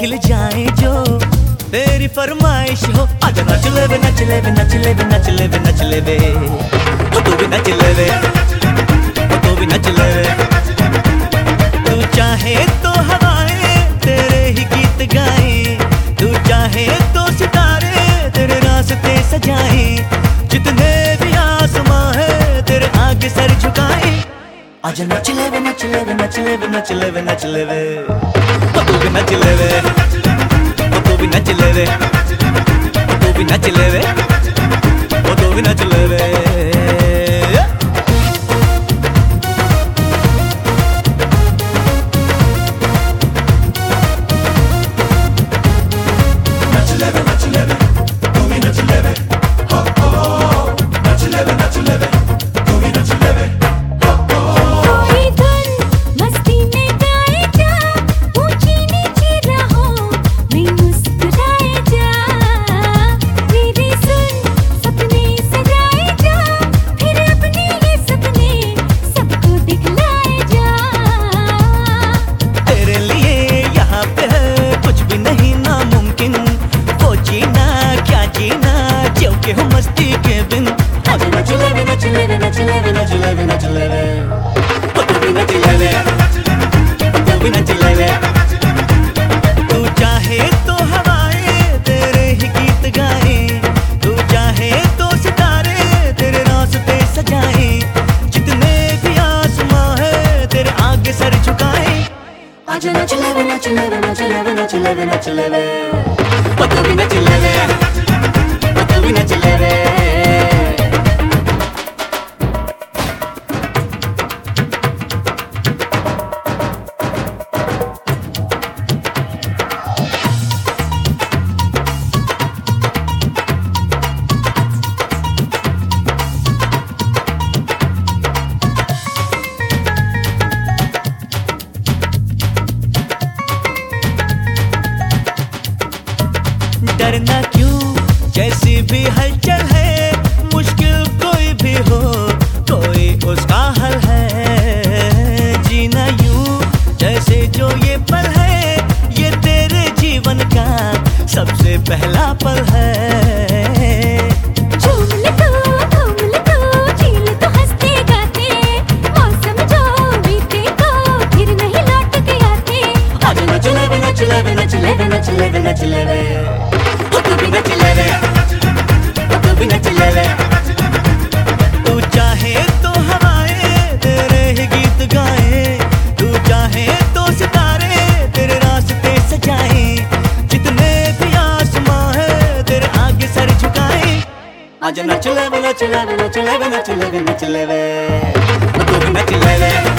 मिल जाए जो। तेरी फरमाइश हो, आज नच ले वे नच ले वे नच ले वे नच ले वे नच ले वे ओ, तू भी नच ले वे ओ, तू भी नच ले वे तू चाहे तो हवाएँ तेरे ही गीत गाए। तू चाहे तो सितारे तेरे रास्ते सजाए। जितने भी आसमां है, तेरे आगे सर झुकाए। आज नच ले वे नच ले वे नच ले वे नच ले वे नच ले वे ओ तू भी नच ले वे ओ तू भी नच ले वे ओ तू भी नच ले वे ओ तू भी नच ले वे नच ले वे नच ले वे ओ डरना क्यों जैसी भी हलचल है मुश्किल कोई भी हो कोई उसका हल है जीना यूँ जैसे जो ये पल है ये तेरे जीवन का सबसे पहला पल है झूम ले आज नच ले वे नच ले वे नच ले वे नच ले वे नच ले वे ओ तू भी नच ले